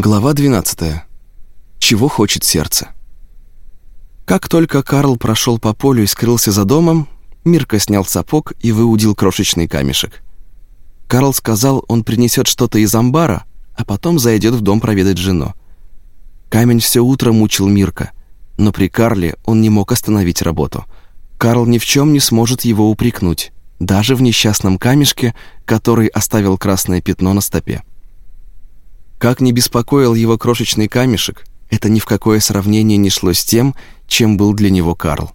Глава 12. Чего хочет сердце? Как только Карл прошел по полю и скрылся за домом, Мирка снял сапог и выудил крошечный камешек. Карл сказал, он принесет что-то из амбара, а потом зайдет в дом проведать жену. Камень все утро мучил Мирка, но при Карле он не мог остановить работу. Карл ни в чем не сможет его упрекнуть, даже в несчастном камешке, который оставил красное пятно на стопе. Как не беспокоил его крошечный камешек, это ни в какое сравнение не шло с тем, чем был для него Карл.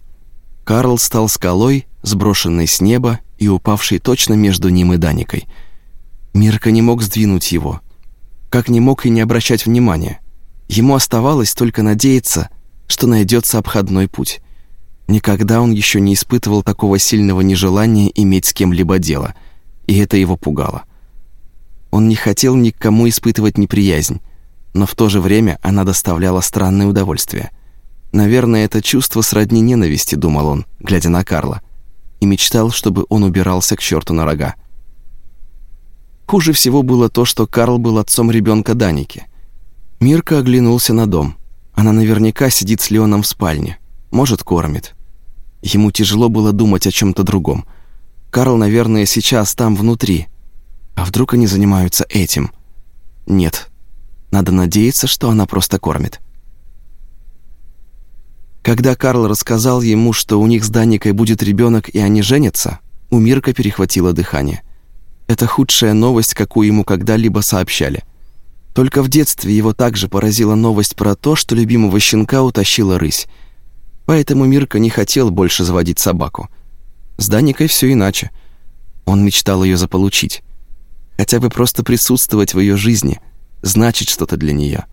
Карл стал скалой, сброшенной с неба и упавшей точно между ним и Даникой. Мирка не мог сдвинуть его, как не мог и не обращать внимания. Ему оставалось только надеяться, что найдется обходной путь. Никогда он еще не испытывал такого сильного нежелания иметь с кем-либо дело, и это его пугало. Он не хотел никому испытывать неприязнь, но в то же время она доставляла странное удовольствие. Наверное, это чувство сродни ненависти, думал он, глядя на Карла, и мечтал, чтобы он убирался к черту на рога. Хуже всего было то, что Карл был отцом ребенка Даники. Мирка оглянулся на дом. Она наверняка сидит с Леоном в спальне. Может, кормит. Ему тяжело было думать о чем то другом. Карл, наверное, сейчас там внутри, а вдруг они занимаются этим? Нет. Надо надеяться, что она просто кормит. Когда Карл рассказал ему, что у них с Даникой будет ребенок и они женятся, у Мирка перехватило дыхание. Это худшая новость, какую ему когда-либо сообщали. Только в детстве его также поразила новость про то, что любимого щенка утащила рысь. Поэтому Мирка не хотел больше заводить собаку. С Даникой все иначе. Он мечтал ее заполучить хотя бы просто присутствовать в ее жизни, значит что-то для нее.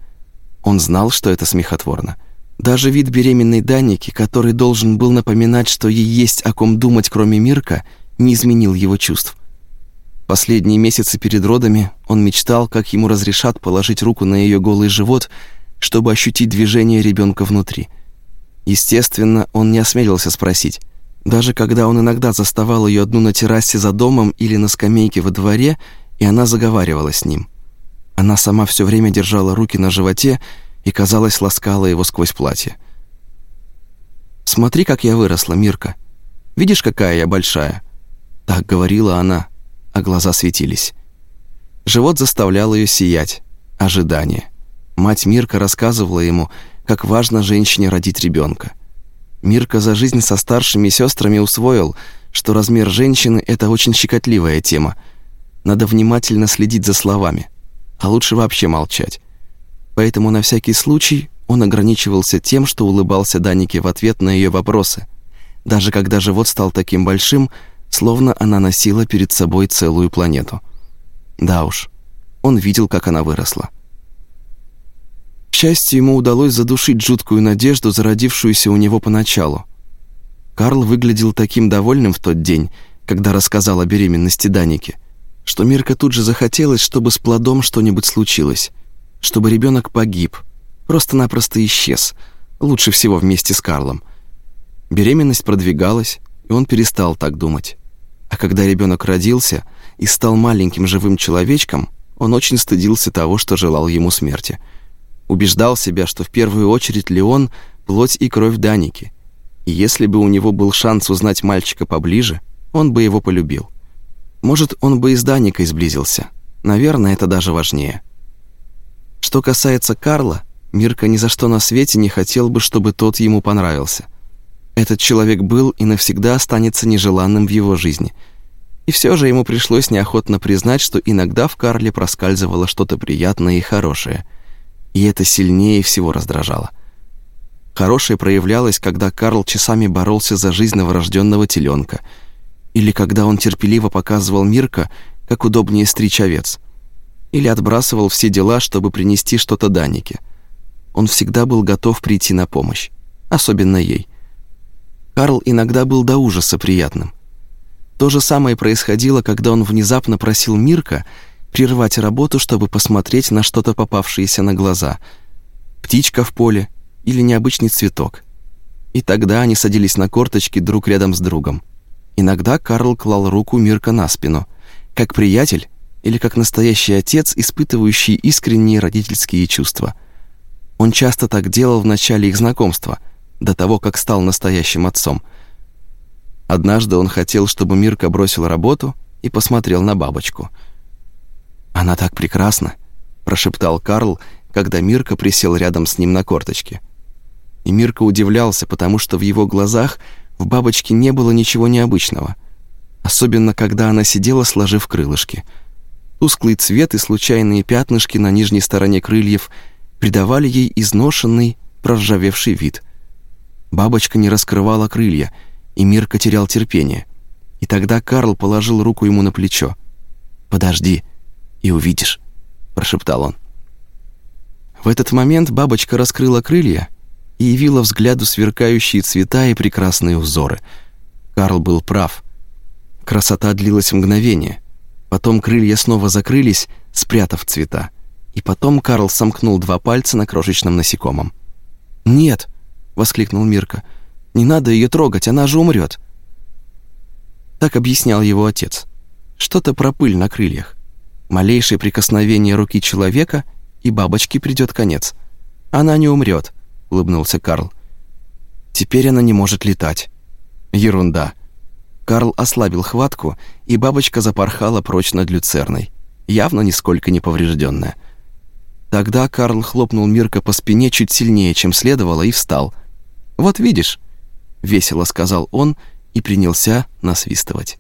Он знал, что это смехотворно. Даже вид беременной Даники, который должен был напоминать, что ей есть о ком думать, кроме Мирка, не изменил его чувств. Последние месяцы перед родами он мечтал, как ему разрешат положить руку на ее голый живот, чтобы ощутить движение ребенка внутри. Естественно, он не осмелился спросить. Даже когда он иногда заставал ее одну на террасе за домом или на скамейке во дворе – и она заговаривала с ним. Она сама все время держала руки на животе и, казалось, ласкала его сквозь платье. «Смотри, как я выросла, Мирка. Видишь, какая я большая?» Так говорила она, а глаза светились. Живот заставлял ее сиять. Ожидание. Мать Мирка рассказывала ему, как важно женщине родить ребенка. Мирка за жизнь со старшими сестрами усвоил, что размер женщины – это очень щекотливая тема – надо внимательно следить за словами, а лучше вообще молчать. Поэтому на всякий случай он ограничивался тем, что улыбался Данике в ответ на ее вопросы, даже когда живот стал таким большим, словно она носила перед собой целую планету. Да уж, он видел, как она выросла. К счастью, ему удалось задушить жуткую надежду, зародившуюся у него поначалу. Карл выглядел таким довольным в тот день, когда рассказал о беременности Даники – что Мирка тут же захотелось, чтобы с плодом что-нибудь случилось, чтобы ребенок погиб, просто-напросто исчез, лучше всего вместе с Карлом. Беременность продвигалась, и он перестал так думать. А когда ребенок родился и стал маленьким живым человечком, он очень стыдился того, что желал ему смерти. Убеждал себя, что в первую очередь Леон — плоть и кровь Даники, и если бы у него был шанс узнать мальчика поближе, он бы его полюбил. Может, он бы и с Даникой. Наверное, это даже важнее. Что касается Карла, Мирка ни за что на свете не хотел бы, чтобы тот ему понравился. Этот человек был и навсегда останется нежеланным в его жизни. И все же ему пришлось неохотно признать, что иногда в Карле проскальзывало что-то приятное и хорошее. И это сильнее всего раздражало. Хорошее проявлялось, когда Карл часами боролся за жизнь новорожденного теленка – или когда он терпеливо показывал Мирка, как удобнее стричь овец. Или отбрасывал все дела, чтобы принести что-то Данике. Он всегда был готов прийти на помощь, особенно ей. Карл иногда был до ужаса приятным. То же самое происходило, когда он внезапно просил Мирка прервать работу, чтобы посмотреть на что-то попавшееся на глаза. Птичка в поле или необычный цветок. И тогда они садились на корточки друг рядом с другом. Иногда Карл клал руку Мирка на спину, как приятель или как настоящий отец, испытывающий искренние родительские чувства. Он часто так делал в начале их знакомства, до того, как стал настоящим отцом. Однажды он хотел, чтобы Мирка бросил работу и посмотрел на бабочку. «Она так прекрасна», – прошептал Карл, когда Мирка присел рядом с ним на корточке. И Мирка удивлялся, потому что в его глазах в бабочке не было ничего необычного, особенно когда она сидела, сложив крылышки. Тусклый цвет и случайные пятнышки на нижней стороне крыльев придавали ей изношенный, проржавевший вид. Бабочка не раскрывала крылья, и Мирка терял терпение. И тогда Карл положил руку ему на плечо. «Подожди, и увидишь», — прошептал он. В этот момент бабочка раскрыла крылья и явила взгляду сверкающие цвета и прекрасные узоры. Карл был прав. Красота длилась мгновение. Потом крылья снова закрылись, спрятав цвета. И потом Карл сомкнул два пальца на крошечном насекомом. «Нет!» — воскликнул Мирка. «Не надо ее трогать, она же умрет!» Так объяснял его отец. Что-то про пыль на крыльях. Малейшее прикосновение руки человека — и бабочке придет конец. Она не умрет, улыбнулся Карл. Теперь она не может летать. Ерунда. Карл ослабил хватку, и бабочка запорхала прочь над люцерной, явно нисколько не поврежденная. Тогда Карл хлопнул Мирка по спине чуть сильнее, чем следовало, и встал. «Вот видишь», — весело сказал он и принялся насвистывать.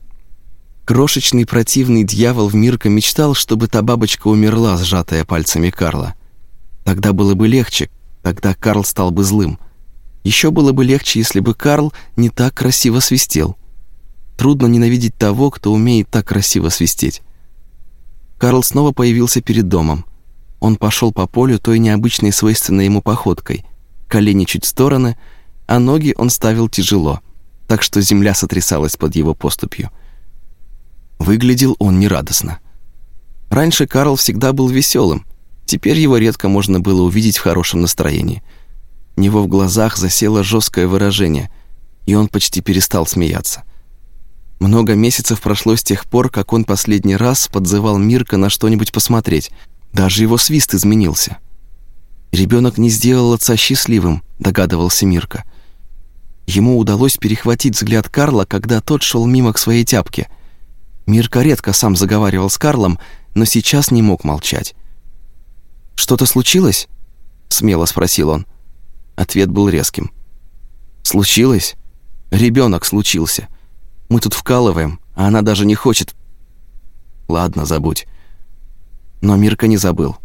Крошечный противный дьявол в Мирка мечтал, чтобы та бабочка умерла, сжатая пальцами Карла. Тогда было бы легче, тогда Карл стал бы злым. Еще было бы легче, если бы Карл не так красиво свистел. Трудно ненавидеть того, кто умеет так красиво свистеть. Карл снова появился перед домом. Он пошел по полю той необычной свойственной ему походкой. Колени чуть в стороны, а ноги он ставил тяжело, так что земля сотрясалась под его поступью. Выглядел он нерадостно. Раньше Карл всегда был веселым, теперь его редко можно было увидеть в хорошем настроении. У него в глазах засело жесткое выражение, и он почти перестал смеяться. Много месяцев прошло с тех пор, как он последний раз подзывал Мирка на что-нибудь посмотреть. Даже его свист изменился. Ребенок не сделал отца счастливым, догадывался Мирка. Ему удалось перехватить взгляд Карла, когда тот шел мимо к своей тяпке – Мирка редко сам заговаривал с Карлом, но сейчас не мог молчать. «Что-то случилось?» — смело спросил он. Ответ был резким. «Случилось? Ребенок случился. Мы тут вкалываем, а она даже не хочет...» «Ладно, забудь». Но Мирка не забыл.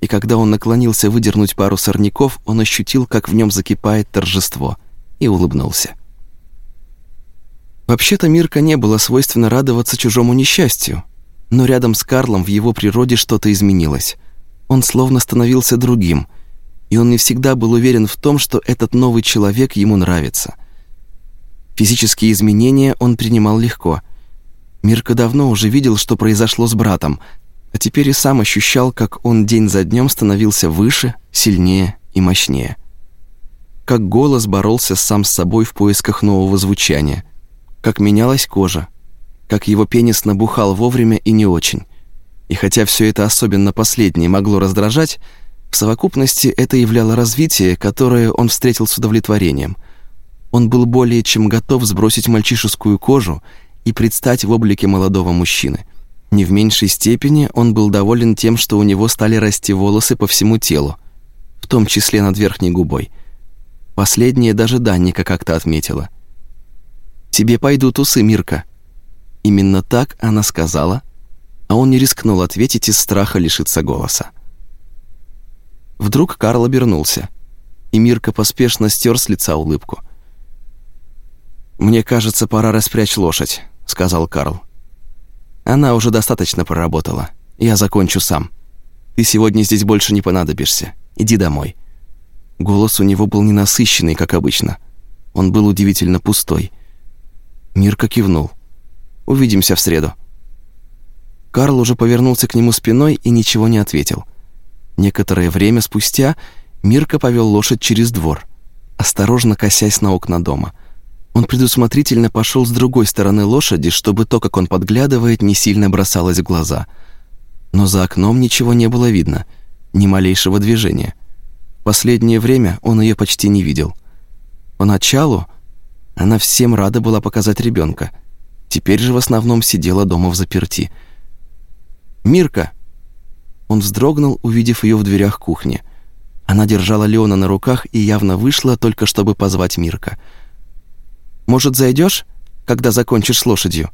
И когда он наклонился выдернуть пару сорняков, он ощутил, как в нем закипает торжество, и улыбнулся. Вообще-то Мирка не было свойственно радоваться чужому несчастью, но рядом с Карлом в его природе что-то изменилось. Он словно становился другим, и он не всегда был уверен в том, что этот новый человек ему нравится. Физические изменения он принимал легко. Мирка давно уже видел, что произошло с братом, а теперь и сам ощущал, как он день за днем становился выше, сильнее и мощнее. Как голос боролся сам с собой в поисках нового звучания – как менялась кожа, как его пенис набухал вовремя и не очень. И хотя все это особенно последнее могло раздражать, в совокупности это являло развитие, которое он встретил с удовлетворением. Он был более чем готов сбросить мальчишескую кожу и предстать в облике молодого мужчины. Не в меньшей степени он был доволен тем, что у него стали расти волосы по всему телу, в том числе над верхней губой. Последнее даже Данника как-то отметила. «Тебе пойдут усы, Мирка». Именно так она сказала, а он не рискнул ответить из страха лишиться голоса. Вдруг Карл обернулся, и Мирка поспешно стер с лица улыбку. «Мне кажется, пора распрячь лошадь», — сказал Карл. «Она уже достаточно проработала. Я закончу сам. Ты сегодня здесь больше не понадобишься. Иди домой». Голос у него был ненасыщенный, как обычно. Он был удивительно пустой — Мирка кивнул. «Увидимся в среду». Карл уже повернулся к нему спиной и ничего не ответил. Некоторое время спустя Мирка повел лошадь через двор, осторожно косясь на окна дома. Он предусмотрительно пошел с другой стороны лошади, чтобы то, как он подглядывает, не сильно бросалось в глаза. Но за окном ничего не было видно, ни малейшего движения. Последнее время он ее почти не видел. Поначалу она всем рада была показать ребенка. Теперь же в основном сидела дома в заперти. «Мирка!» Он вздрогнул, увидев ее в дверях кухни. Она держала Леона на руках и явно вышла, только чтобы позвать Мирка. «Может, зайдешь, когда закончишь с лошадью?»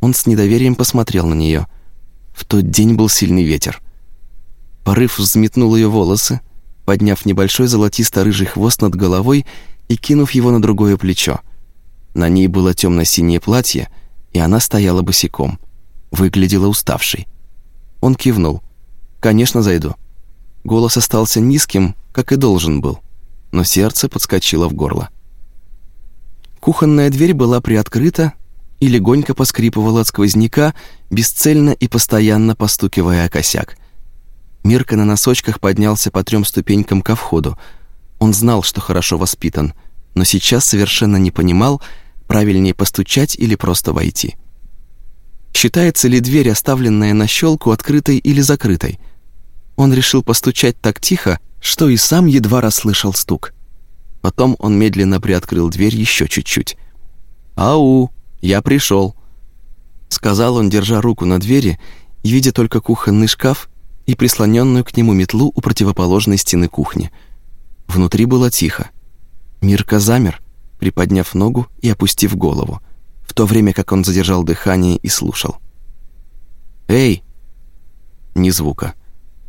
Он с недоверием посмотрел на нее. В тот день был сильный ветер. Порыв взметнул ее волосы, подняв небольшой золотисто-рыжий хвост над головой и кинув его на другое плечо. На ней было темно-синее платье, и она стояла босиком. Выглядела уставшей. Он кивнул. «Конечно, зайду». Голос остался низким, как и должен был, но сердце подскочило в горло. Кухонная дверь была приоткрыта и легонько поскрипывала от сквозняка, бесцельно и постоянно постукивая о косяк. Мирка на носочках поднялся по трем ступенькам ко входу. Он знал, что хорошо воспитан, но сейчас совершенно не понимал, правильнее постучать или просто войти. Считается ли дверь, оставленная на щелку, открытой или закрытой? Он решил постучать так тихо, что и сам едва расслышал стук. Потом он медленно приоткрыл дверь еще чуть-чуть. «Ау, я пришел», — сказал он, держа руку на двери видя только кухонный шкаф и прислоненную к нему метлу у противоположной стены кухни. Внутри было тихо. Мирка замер, приподняв ногу и опустив голову в то время как он задержал дыхание и слушал. «Эй!» Ни звука.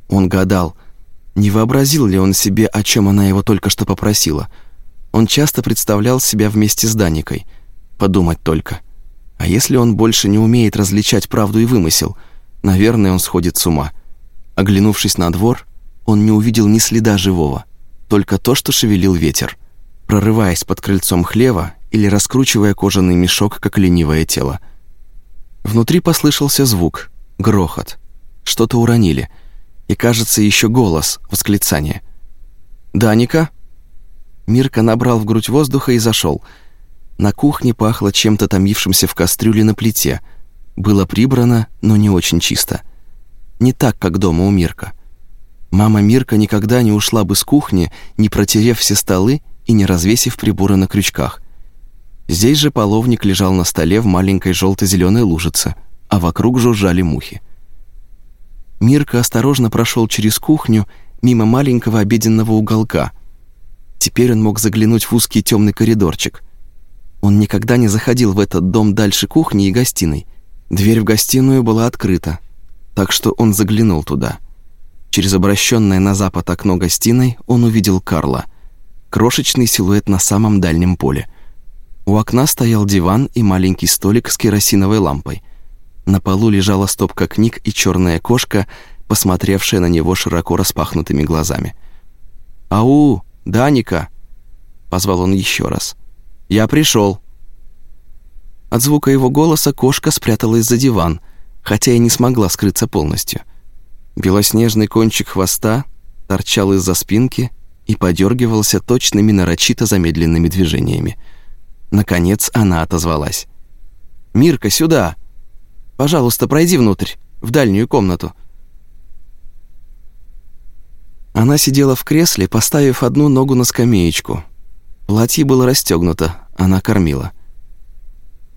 Он гадал, не вообразил ли он себе, о чем она его только что попросила. Он часто представлял себя вместе с Даникой. Подумать только. А если он больше не умеет различать правду и вымысел? Наверное, он сходит с ума. Оглянувшись на двор, он не увидел ни следа живого, только то, что шевелил ветер. Прорываясь под крыльцом хлева, или раскручивая кожаный мешок, как ленивое тело. Внутри послышался звук, грохот. Что-то уронили. И, кажется, еще голос, восклицание. «Даника?» Мирка набрал в грудь воздуха и зашел. На кухне пахло чем-то томившимся в кастрюле на плите. Было прибрано, но не очень чисто. Не так, как дома у Мирка. Мама Мирка никогда не ушла бы с кухни, не протерев все столы и не развесив приборы на крючках. Здесь же половник лежал на столе в маленькой желто-зеленой лужице, а вокруг жужжали мухи. Мирка осторожно прошел через кухню мимо маленького обеденного уголка. Теперь он мог заглянуть в узкий темный коридорчик. Он никогда не заходил в этот дом дальше кухни и гостиной. Дверь в гостиную была открыта, так что он заглянул туда. Через обращенное на запад окно гостиной он увидел Карла. Крошечный силуэт на самом дальнем поле. У окна стоял диван и маленький столик с керосиновой лампой. На полу лежала стопка книг и черная кошка, посмотревшая на него широко распахнутыми глазами. «Ау, Даника!» — позвал он еще раз. «Я пришел!» От звука его голоса кошка спряталась за диван, хотя и не смогла скрыться полностью. Белоснежный кончик хвоста торчал из-за спинки и подергивался точными нарочито замедленными движениями — Наконец она отозвалась. «Мирка, сюда! Пожалуйста, пройди внутрь, в дальнюю комнату». Она сидела в кресле, поставив одну ногу на скамеечку. Платье было расстегнуто, она кормила.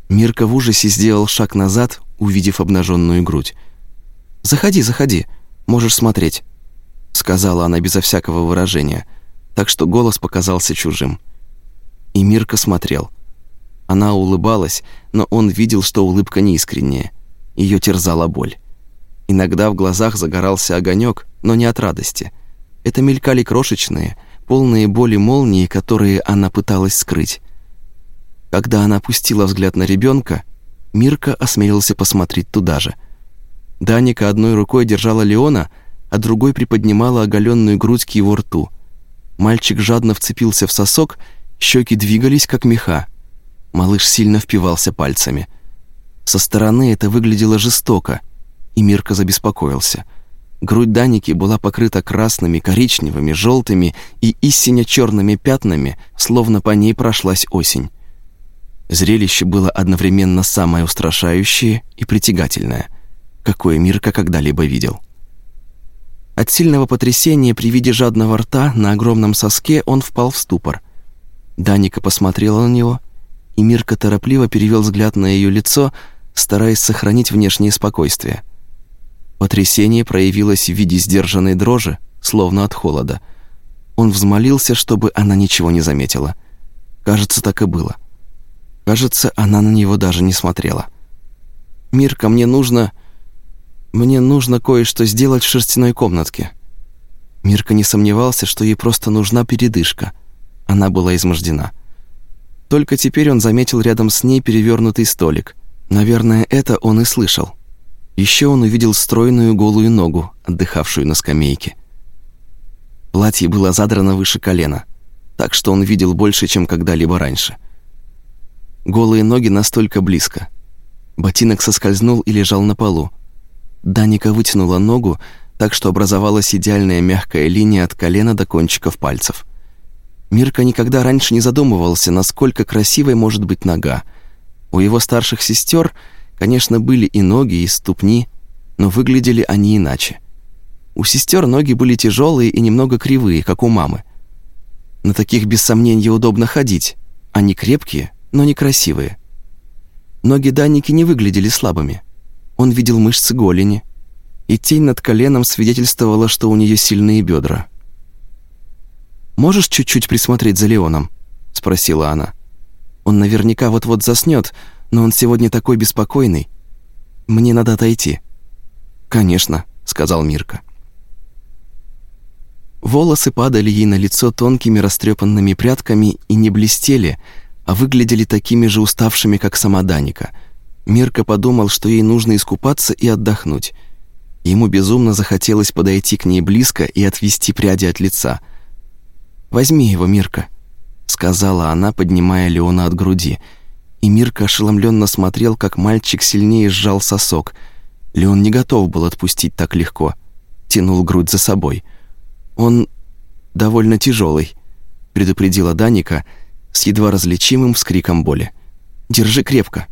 Мирка в ужасе сделал шаг назад, увидев обнаженную грудь. «Заходи, заходи, можешь смотреть», — сказала она безо всякого выражения, так что голос показался чужим. И Мирка смотрел. Она улыбалась, но он видел, что улыбка неискренняя. Ее терзала боль. Иногда в глазах загорался огонек, но не от радости. Это мелькали крошечные, полные боли молнии, которые она пыталась скрыть. Когда она опустила взгляд на ребенка, Мирка осмелился посмотреть туда же. Даника одной рукой держала Леона, а другой приподнимала оголенную грудь к его рту. Мальчик жадно вцепился в сосок, щеки двигались, как меха. Малыш сильно впивался пальцами. Со стороны это выглядело жестоко, и Мирка забеспокоился. Грудь Даники была покрыта красными, коричневыми, желтыми и истинно черными пятнами, словно по ней прошлась осень. Зрелище было одновременно самое устрашающее и притягательное. какое Мирка когда-либо видел. От сильного потрясения при виде жадного рта на огромном соске он впал в ступор. Даника посмотрела на него, и Мирка торопливо перевел взгляд на ее лицо, стараясь сохранить внешнее спокойствие. Потрясение проявилось в виде сдержанной дрожи, словно от холода. Он взмолился, чтобы она ничего не заметила. Кажется, так и было. Кажется, она на него даже не смотрела. «Мирка, мне нужно... Мне нужно кое-что сделать в шерстяной комнатке». Мирка не сомневался, что ей просто нужна передышка. Она была измождена. Только теперь он заметил рядом с ней перевернутый столик. Наверное, это он и слышал. Еще он увидел стройную голую ногу, отдыхавшую на скамейке. Платье было задрано выше колена, так что он видел больше, чем когда-либо раньше. Голые ноги настолько близко. Ботинок соскользнул и лежал на полу. Даника вытянула ногу, так что образовалась идеальная мягкая линия от колена до кончиков пальцев. Мирка никогда раньше не задумывался, насколько красивой может быть нога. У его старших сестер, конечно, были и ноги, и ступни, но выглядели они иначе. У сестер ноги были тяжелые и немного кривые, как у мамы. На таких без сомнения удобно ходить. Они крепкие, но некрасивые. Ноги Даники не выглядели слабыми. Он видел мышцы голени, и тень над коленом свидетельствовала, что у нее сильные бедра. «Можешь чуть-чуть присмотреть за Леоном?» — спросила она. «Он наверняка вот-вот заснет, но он сегодня такой беспокойный. Мне надо отойти». «Конечно», — сказал Мирка. Волосы падали ей на лицо тонкими растрепанными прядками и не блестели, а выглядели такими же уставшими, как сама Даника. Мирка подумал, что ей нужно искупаться и отдохнуть. Ему безумно захотелось подойти к ней близко и отвести пряди от лица — «Возьми его, Мирка», — сказала она, поднимая Леона от груди. И Мирка ошеломленно смотрел, как мальчик сильнее сжал сосок. Леон не готов был отпустить так легко. Тянул грудь за собой. «Он довольно тяжелый», — предупредила Даника с едва различимым вскриком боли. «Держи крепко».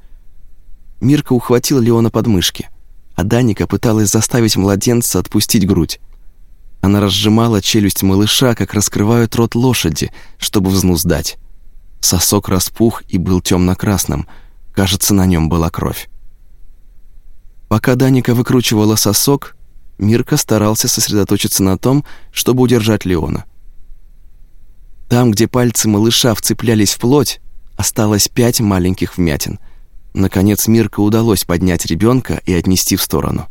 Мирка ухватил Леона под мышки, а Даника пыталась заставить младенца отпустить грудь. Она разжимала челюсть малыша, как раскрывают рот лошади, чтобы взнуздать. Сосок распух и был темно-красным. Кажется, на нем была кровь. Пока Даника выкручивала сосок, Мирка старался сосредоточиться на том, чтобы удержать Леона. Там, где пальцы малыша вцеплялись в плоть, осталось пять маленьких вмятин. Наконец Мирка удалось поднять ребенка и отнести в сторону.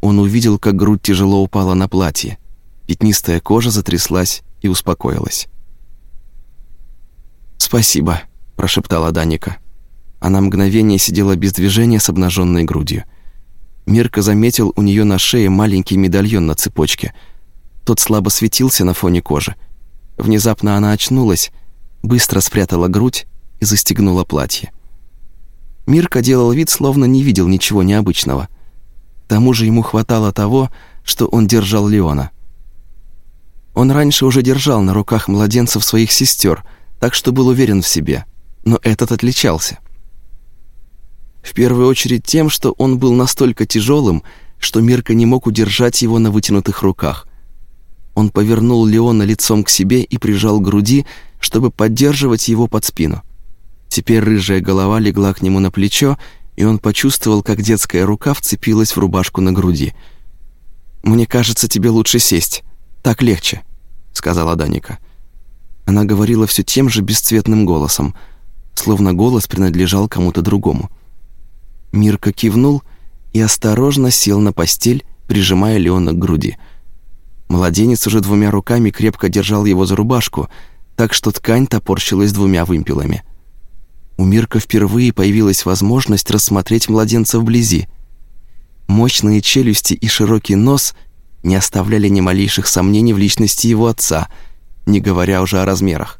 Он увидел, как грудь тяжело упала на платье. Пятнистая кожа затряслась и успокоилась. «Спасибо», – прошептала Даника. Она мгновение сидела без движения с обнаженной грудью. Мирка заметил у нее на шее маленький медальон на цепочке. Тот слабо светился на фоне кожи. Внезапно она очнулась, быстро спрятала грудь и застегнула платье. Мирка делал вид, словно не видел ничего необычного. К тому же ему хватало того, что он держал Леона. Он раньше уже держал на руках младенцев своих сестер, так что был уверен в себе, но этот отличался. В первую очередь тем, что он был настолько тяжелым, что Мирка не мог удержать его на вытянутых руках. Он повернул Леона лицом к себе и прижал к груди, чтобы поддерживать его под спину. Теперь рыжая голова легла к нему на плечо, и он почувствовал, как детская рука вцепилась в рубашку на груди. «Мне кажется, тебе лучше сесть», «Так легче», — сказала Даника. Она говорила все тем же бесцветным голосом, словно голос принадлежал кому-то другому. Мирка кивнул и осторожно сел на постель, прижимая Леона к груди. Младенец уже двумя руками крепко держал его за рубашку, так что ткань топорщилась двумя вымпелами. У Мирка впервые появилась возможность рассмотреть младенца вблизи. Мощные челюсти и широкий нос не оставляли ни малейших сомнений в личности его отца, не говоря уже о размерах.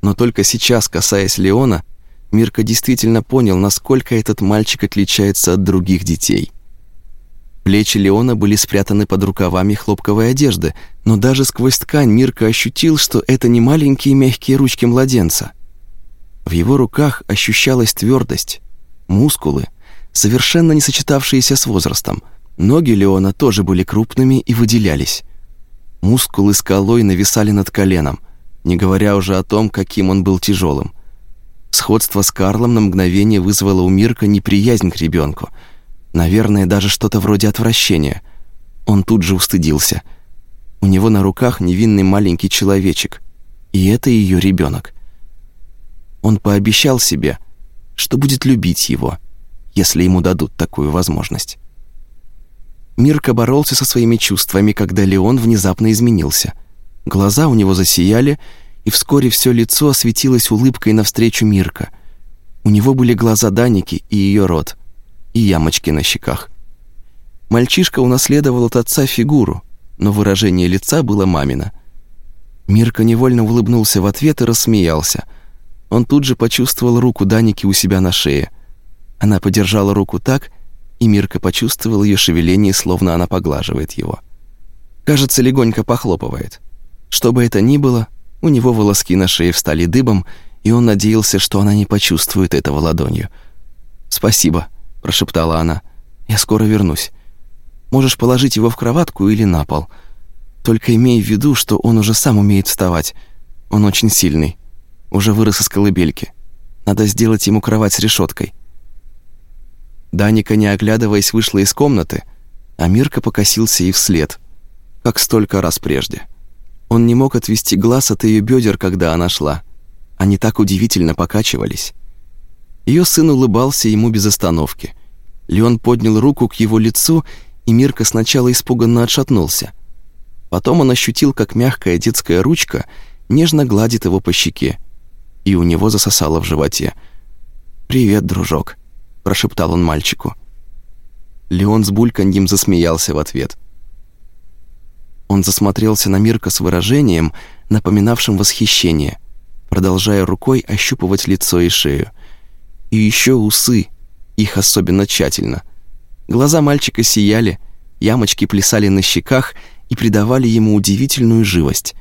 Но только сейчас, касаясь Леона, Мирка действительно понял, насколько этот мальчик отличается от других детей. Плечи Леона были спрятаны под рукавами хлопковой одежды, но даже сквозь ткань Мирка ощутил, что это не маленькие мягкие ручки младенца. В его руках ощущалась твердость, мускулы, совершенно не сочетавшиеся с возрастом – Ноги Леона тоже были крупными и выделялись. Мускулы скалой нависали над коленом, не говоря уже о том, каким он был тяжелым. Сходство с Карлом на мгновение вызвало у Мирка неприязнь к ребенку. Наверное, даже что-то вроде отвращения. Он тут же устыдился. У него на руках невинный маленький человечек. И это ее ребенок. Он пообещал себе, что будет любить его, если ему дадут такую возможность. Мирка боролся со своими чувствами, когда Леон внезапно изменился. Глаза у него засияли, и вскоре все лицо осветилось улыбкой навстречу Мирка. У него были глаза Даники и ее рот, и ямочки на щеках. Мальчишка унаследовал от отца фигуру, но выражение лица было мамино. Мирка невольно улыбнулся в ответ и рассмеялся. Он тут же почувствовал руку Даники у себя на шее. Она подержала руку так, и Мирка почувствовал ее шевеление, словно она поглаживает его. Кажется, легонько похлопывает. Что бы это ни было, у него волоски на шее встали дыбом, и он надеялся, что она не почувствует этого ладонью. «Спасибо», — прошептала она. «Я скоро вернусь. Можешь положить его в кроватку или на пол. Только имей в виду, что он уже сам умеет вставать. Он очень сильный. Уже вырос из колыбельки. Надо сделать ему кровать с решеткой. Даника, не оглядываясь, вышла из комнаты, а Мирка покосился ей вслед, как столько раз прежде. Он не мог отвести глаз от ее бедер, когда она шла. Они так удивительно покачивались. Ее сын улыбался ему без остановки. Леон поднял руку к его лицу, и Мирка сначала испуганно отшатнулся. Потом он ощутил, как мягкая детская ручка нежно гладит его по щеке, и у него засосало в животе. «Привет, дружок», — прошептал он мальчику. Леон с бульканьем засмеялся в ответ. Он засмотрелся на Мирка с выражением, напоминавшим восхищение, продолжая рукой ощупывать лицо и шею. И еще усы, их особенно тщательно. Глаза мальчика сияли, ямочки плясали на щеках и придавали ему удивительную живость.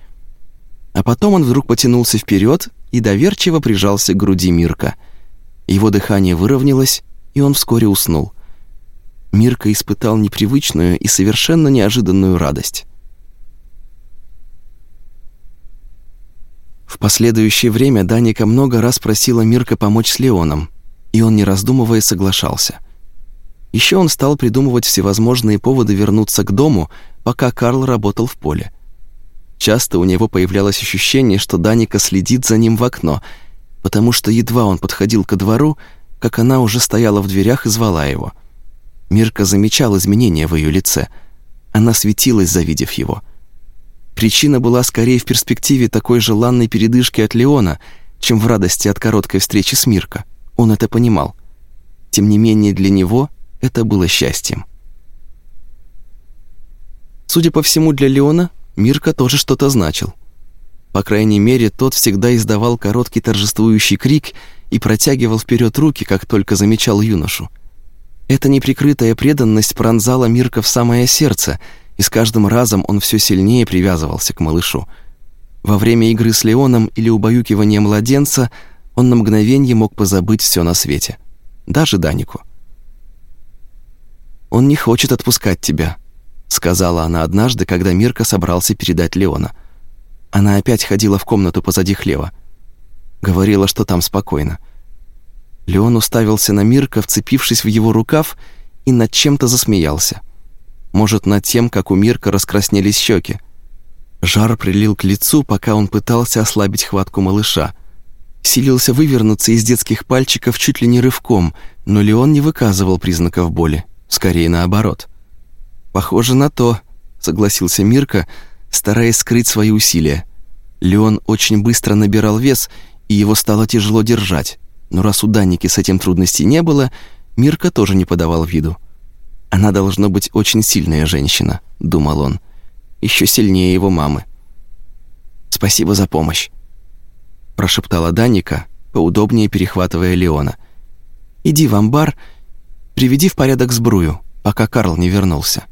А потом он вдруг потянулся вперед и доверчиво прижался к груди Мирка. Его дыхание выровнялось, и он вскоре уснул. Мирка испытал непривычную и совершенно неожиданную радость. В последующее время Даника много раз просила Мирка помочь с Леоном, и он, не раздумывая, соглашался. Еще он стал придумывать всевозможные поводы вернуться к дому, пока Карл работал в поле. Часто у него появлялось ощущение, что Даника следит за ним в окно, потому что едва он подходил ко двору, как она уже стояла в дверях и звала его. Мирка замечал изменения в ее лице. Она светилась, завидев его. Причина была скорее в перспективе такой желанной передышки от Леона, чем в радости от короткой встречи с Мирко. Он это понимал. Тем не менее, для него это было счастьем. Судя по всему, для Леона Мирка тоже что-то значил. По крайней мере, тот всегда издавал короткий торжествующий крик и протягивал вперед руки, как только замечал юношу. Эта неприкрытая преданность пронзала Мирка в самое сердце, и с каждым разом он все сильнее привязывался к малышу. Во время игры с Леоном или убаюкивания младенца он на мгновение мог позабыть все на свете, даже Данику. «Он не хочет отпускать тебя», — сказала она однажды, когда Мирка собрался передать Леона — она опять ходила в комнату позади хлева. Говорила, что там спокойно. Леон уставился на Мирка, вцепившись в его рукав, и над чем-то засмеялся. Может, над тем, как у Мирка раскраснелись щеки. Жар прилил к лицу, пока он пытался ослабить хватку малыша. Силился вывернуться из детских пальчиков чуть ли не рывком, но Леон не выказывал признаков боли, скорее наоборот. «Похоже на то», — согласился Мирка, — стараясь скрыть свои усилия. Леон очень быстро набирал вес, и его стало тяжело держать. Но раз у Данники с этим трудностей не было, Мирка тоже не подавал виду. «Она должна быть очень сильная женщина», — думал он. Еще сильнее его мамы. «Спасибо за помощь», — прошептала Даника, поудобнее перехватывая Леона. «Иди в амбар, приведи в порядок сбрую, пока Карл не вернулся».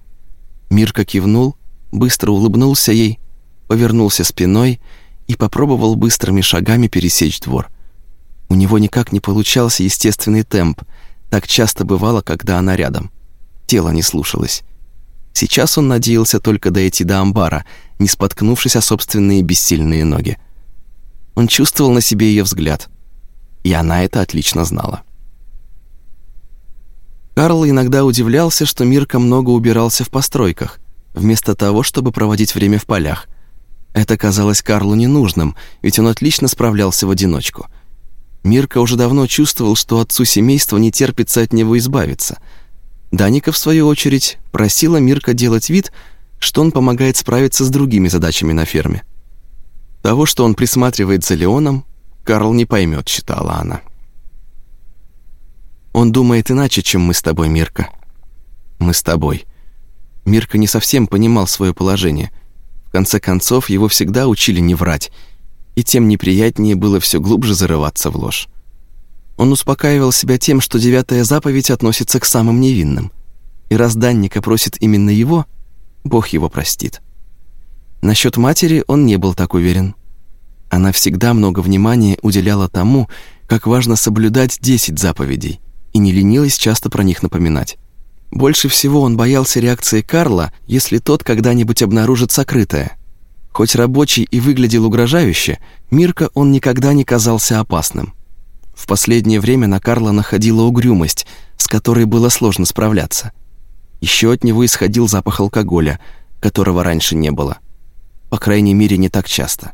Мирка кивнул, быстро улыбнулся ей, повернулся спиной и попробовал быстрыми шагами пересечь двор. У него никак не получался естественный темп, так часто бывало, когда она рядом. Тело не слушалось. Сейчас он надеялся только дойти до амбара, не споткнувшись о собственные бессильные ноги. Он чувствовал на себе ее взгляд, и она это отлично знала. Карл иногда удивлялся, что Мирка много убирался в постройках, вместо того, чтобы проводить время в полях. Это казалось Карлу ненужным, ведь он отлично справлялся в одиночку. Мирка уже давно чувствовал, что отцу семейства не терпится от него избавиться. Даника, в свою очередь, просила Мирка делать вид, что он помогает справиться с другими задачами на ферме. Того, что он присматривает за Леоном, Карл не поймет, считала она. Он думает иначе, чем мы с тобой, Мирка. Мы с тобой. Мирка не совсем понимал свое положение. В конце концов, его всегда учили не врать, и тем неприятнее было все глубже зарываться в ложь. Он успокаивал себя тем, что девятая заповедь относится к самым невинным. И раз Данника просит именно его, Бог его простит. Насчет матери он не был так уверен. Она всегда много внимания уделяла тому, как важно соблюдать десять заповедей, и не ленилась часто про них напоминать. Больше всего он боялся реакции Карла, если тот когда-нибудь обнаружит сокрытое. Хоть рабочий и выглядел угрожающе, Мирка он никогда не казался опасным. В последнее время на Карла находила угрюмость, с которой было сложно справляться. Еще от него исходил запах алкоголя, которого раньше не было. По крайней мере, не так часто.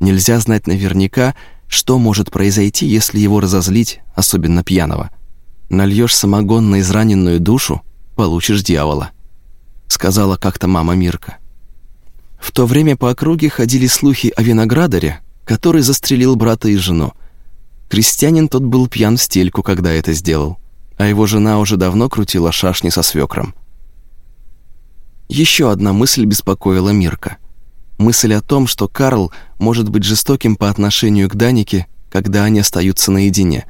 Нельзя знать наверняка, что может произойти, если его разозлить, особенно пьяного. Нальешь самогон на израненную душу, получишь дьявола, сказала как-то мама Мирка. В то время по округе ходили слухи о виноградаре, который застрелил брата и жену. Крестьянин тот был пьян в стельку, когда это сделал а его жена уже давно крутила шашни со свекром. Еще одна мысль беспокоила Мирка. Мысль о том, что Карл может быть жестоким по отношению к Данике, когда они остаются наедине.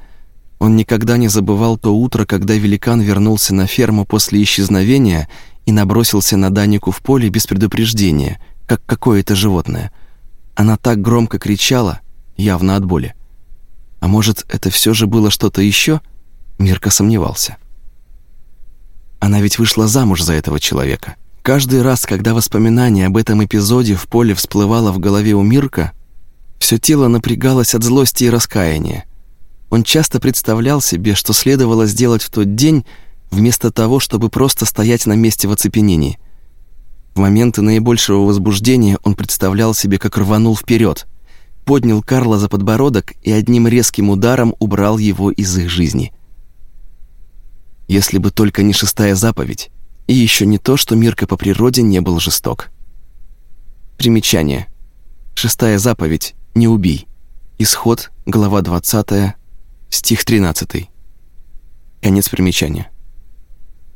Он никогда не забывал то утро, когда великан вернулся на ферму после исчезновения и набросился на Данику в поле без предупреждения, как какое-то животное. Она так громко кричала, явно от боли. А может, это все же было что-то еще? — Мирка сомневался. Она ведь вышла замуж за этого человека. Каждый раз, когда воспоминание об этом эпизоде в поле всплывало в голове у Мирка, все тело напрягалось от злости и раскаяния. Он часто представлял себе, что следовало сделать в тот день, вместо того, чтобы просто стоять на месте в оцепенении. В моменты наибольшего возбуждения он представлял себе, как рванул вперед, поднял Карла за подбородок и одним резким ударом убрал его из их жизни – если бы только не шестая заповедь, и еще не то, что Мирка по природе не был жесток. Примечание. Шестая заповедь «Не убий». Исход, глава 20, стих 13. Конец примечания.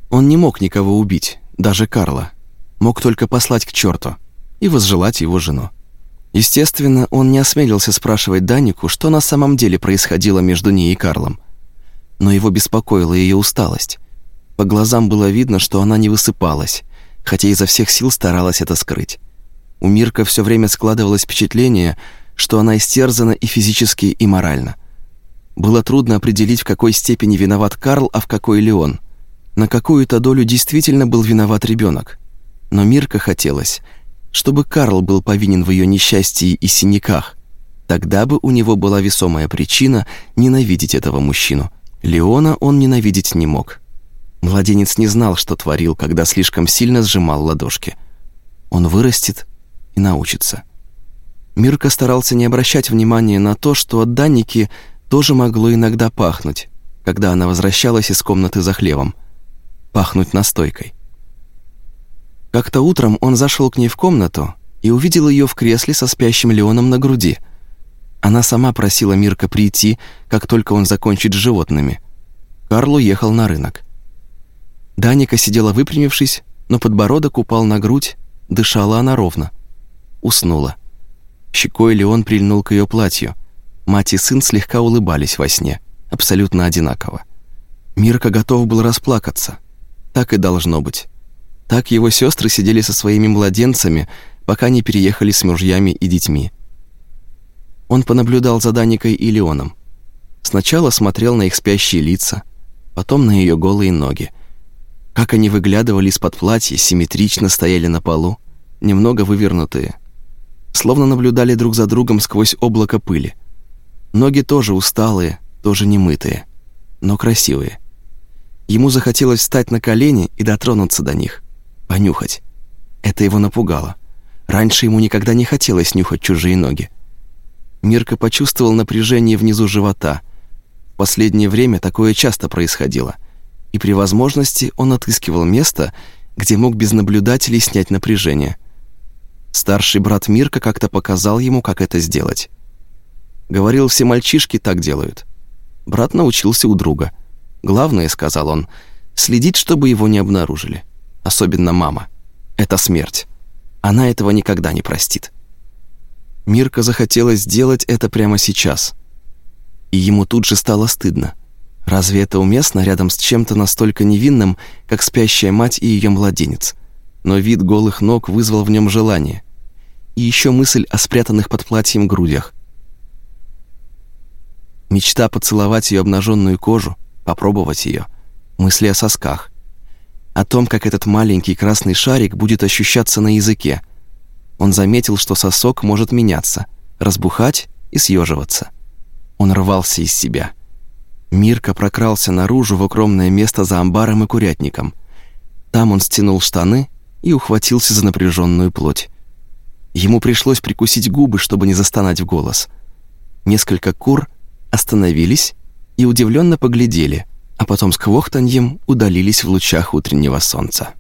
Он не мог никого убить, даже Карла. Мог только послать к черту и возжелать его жену. Естественно, он не осмелился спрашивать Данику, что на самом деле происходило между ней и Карлом – но его беспокоила ее усталость. По глазам было видно, что она не высыпалась, хотя изо всех сил старалась это скрыть. У Мирка все время складывалось впечатление, что она истерзана и физически, и морально. Было трудно определить, в какой степени виноват Карл, а в какой Леон. На какую-то долю действительно был виноват ребенок. Но Мирка хотелось, чтобы Карл был повинен в ее несчастье и синяках. Тогда бы у него была весомая причина ненавидеть этого мужчину – Леона он ненавидеть не мог. Младенец не знал, что творил, когда слишком сильно сжимал ладошки. Он вырастет и научится. Мирка старался не обращать внимания на то, что Данники тоже могло иногда пахнуть, когда она возвращалась из комнаты за хлебом. Пахнуть настойкой. Как-то утром он зашел к ней в комнату и увидел ее в кресле со спящим Леоном на груди – она сама просила Мирка прийти, как только он закончит с животными. Карл уехал на рынок. Даника сидела выпрямившись, но подбородок упал на грудь, дышала она ровно. Уснула. Щекой Леон прильнул к ее платью. Мать и сын слегка улыбались во сне, абсолютно одинаково. Мирка готов был расплакаться. Так и должно быть. Так его сестры сидели со своими младенцами, пока не переехали с мужьями и детьми. Он понаблюдал за Даникой и Леоном. Сначала смотрел на их спящие лица, потом на ее голые ноги. Как они выглядывали из-под платья, симметрично стояли на полу, немного вывернутые, словно наблюдали друг за другом сквозь облако пыли. Ноги тоже усталые, тоже немытые, но красивые. Ему захотелось встать на колени и дотронуться до них, понюхать. Это его напугало. Раньше ему никогда не хотелось нюхать чужие ноги. Мирка почувствовал напряжение внизу живота. В последнее время такое часто происходило, и при возможности он отыскивал место, где мог без наблюдателей снять напряжение. Старший брат Мирка как-то показал ему, как это сделать. Говорил, все мальчишки так делают. Брат научился у друга. Главное, сказал он, следить, чтобы его не обнаружили. Особенно мама. Это смерть. Она этого никогда не простит. Мирка захотелось сделать это прямо сейчас. И ему тут же стало стыдно. Разве это уместно рядом с чем-то настолько невинным, как спящая мать и ее младенец? Но вид голых ног вызвал в нем желание. И еще мысль о спрятанных под платьем грудях. Мечта поцеловать ее обнаженную кожу, попробовать ее. Мысли о сосках о том, как этот маленький красный шарик будет ощущаться на языке. Он заметил, что сосок может меняться, разбухать и съеживаться. Он рвался из себя. Мирка прокрался наружу в укромное место за амбаром и курятником. Там он стянул штаны и ухватился за напряженную плоть. Ему пришлось прикусить губы, чтобы не застонать в голос. Несколько кур остановились и удивленно поглядели – а потом с квохтаньем удалились в лучах утреннего солнца.